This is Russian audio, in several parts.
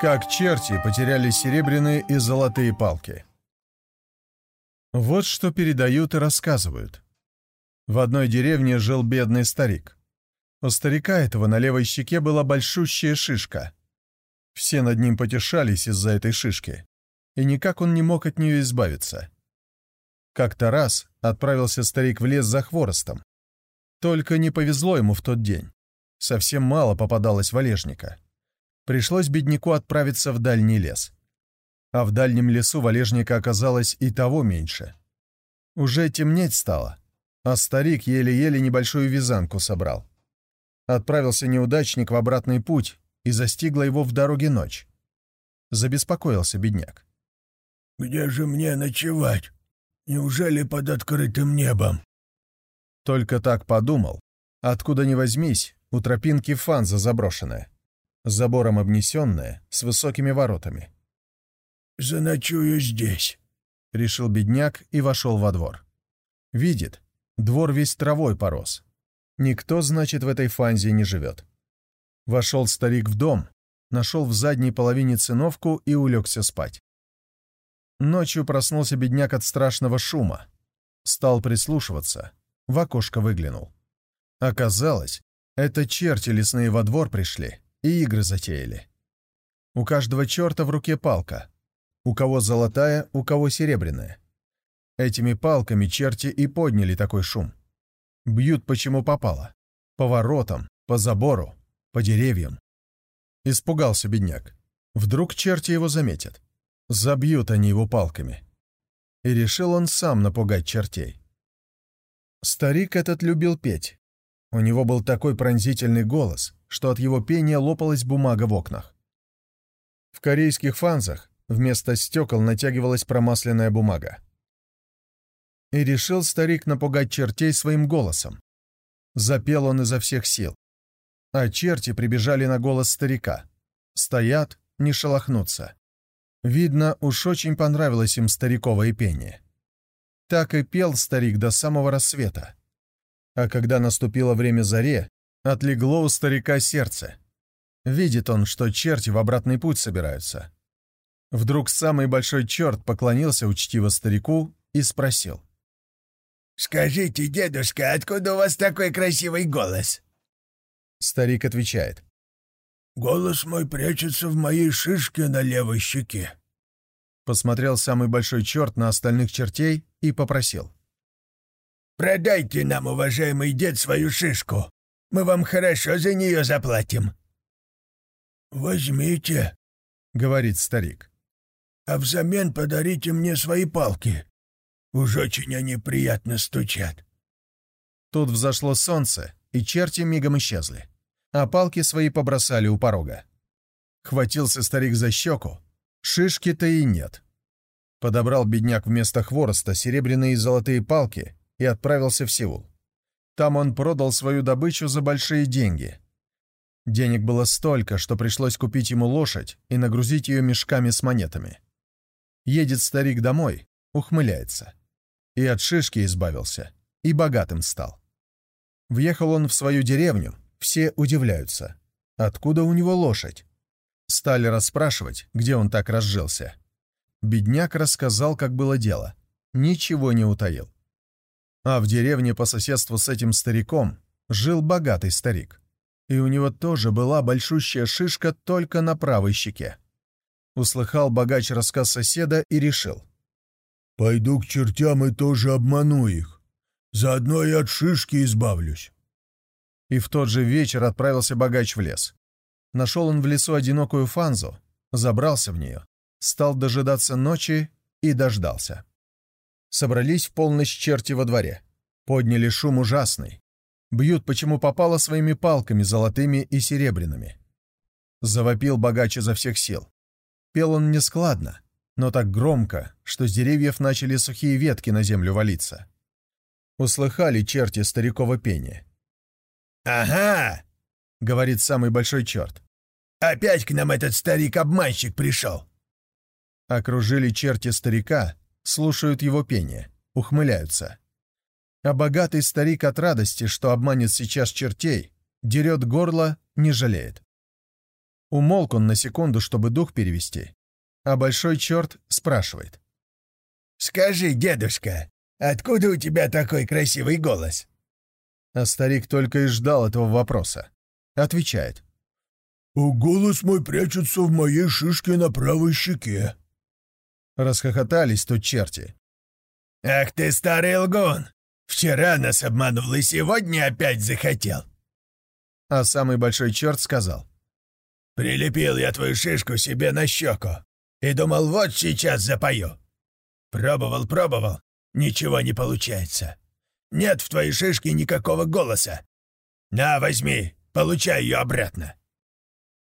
Как черти потеряли серебряные и золотые палки. Вот что передают и рассказывают. В одной деревне жил бедный старик. У старика этого на левой щеке была большущая шишка. Все над ним потешались из-за этой шишки, и никак он не мог от нее избавиться. Как-то раз отправился старик в лес за хворостом. Только не повезло ему в тот день. Совсем мало попадалось валежника пришлось бедняку отправиться в дальний лес. А в дальнем лесу валежника оказалось и того меньше. Уже темнеть стало, а старик еле-еле небольшую вязанку собрал. Отправился неудачник в обратный путь, и застигла его в дороге ночь. Забеспокоился бедняк. «Где же мне ночевать? Неужели под открытым небом?» Только так подумал. Откуда ни возьмись, у тропинки фанза заброшенная с забором обнесенная, с высокими воротами. «Заночую здесь», — решил бедняк и вошел во двор. Видит, двор весь травой порос. Никто, значит, в этой фанзе не живет. Вошел старик в дом, нашел в задней половине циновку и улегся спать. Ночью проснулся бедняк от страшного шума. Стал прислушиваться, в окошко выглянул. Оказалось, это черти лесные во двор пришли и игры затеяли. У каждого черта в руке палка. У кого золотая, у кого серебряная. Этими палками черти и подняли такой шум. Бьют почему попало. По воротам, по забору, по деревьям. Испугался бедняк. Вдруг черти его заметят. Забьют они его палками. И решил он сам напугать чертей. Старик этот любил петь. У него был такой пронзительный голос, что от его пения лопалась бумага в окнах. В корейских фанзах вместо стекол натягивалась промасленная бумага. И решил старик напугать чертей своим голосом. Запел он изо всех сил. А черти прибежали на голос старика. Стоят, не шелохнутся. Видно, уж очень понравилось им стариковое пение. Так и пел старик до самого рассвета. А когда наступило время заре, Отлегло у старика сердце. Видит он, что черти в обратный путь собираются. Вдруг самый большой черт поклонился учтиво старику и спросил. «Скажите, дедушка, откуда у вас такой красивый голос?» Старик отвечает. «Голос мой прячется в моей шишке на левой щеке». Посмотрел самый большой черт на остальных чертей и попросил. «Продайте нам, уважаемый дед, свою шишку. Мы вам хорошо за нее заплатим». «Возьмите», — говорит старик. «А взамен подарите мне свои палки. Уж очень они приятно стучат». Тут взошло солнце, и черти мигом исчезли, а палки свои побросали у порога. Хватился старик за щеку, шишки-то и нет. Подобрал бедняк вместо хвороста серебряные и золотые палки и отправился в Сеул. Там он продал свою добычу за большие деньги. Денег было столько, что пришлось купить ему лошадь и нагрузить ее мешками с монетами. Едет старик домой, ухмыляется. И от шишки избавился, и богатым стал. Въехал он в свою деревню, все удивляются. Откуда у него лошадь? Стали расспрашивать, где он так разжился. Бедняк рассказал, как было дело. Ничего не утаил. А в деревне по соседству с этим стариком жил богатый старик. И у него тоже была большущая шишка только на правой щеке. Услыхал богач рассказ соседа и решил. «Пойду к чертям и тоже обману их. Заодно и от шишки избавлюсь». И в тот же вечер отправился богач в лес. Нашел он в лесу одинокую фанзу, забрался в нее, стал дожидаться ночи и дождался. Собрались в полночь черти во дворе. Подняли шум ужасный. Бьют, почему попало своими палками, золотыми и серебряными. Завопил богач изо всех сил. Пел он нескладно, но так громко, что с деревьев начали сухие ветки на землю валиться. Услыхали черти старикова пение. «Ага!» — говорит самый большой черт. «Опять к нам этот старик-обманщик пришел!» Окружили черти старика, слушают его пение, ухмыляются. А богатый старик от радости, что обманет сейчас чертей, дерет горло, не жалеет. Умолк он на секунду, чтобы дух перевести, а большой черт спрашивает. «Скажи, дедушка, откуда у тебя такой красивый голос?» А старик только и ждал этого вопроса. Отвечает. «Голос мой прячется в моей шишке на правой щеке». Расхохотались тут черти. «Ах ты, старый лгун! Вчера нас обманул и сегодня опять захотел!» А самый большой черт сказал. «Прилепил я твою шишку себе на щеку и думал, вот сейчас запою. Пробовал, пробовал, ничего не получается. Нет в твоей шишке никакого голоса. На, возьми, получай ее обратно».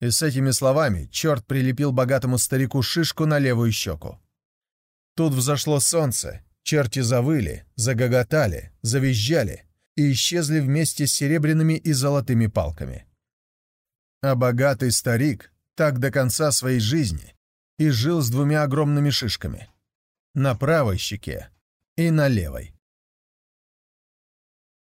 И с этими словами черт прилепил богатому старику шишку на левую щеку. Тут взошло солнце, черти завыли, загоготали, завизжали и исчезли вместе с серебряными и золотыми палками. А богатый старик так до конца своей жизни и жил с двумя огромными шишками. На правой щеке и на левой.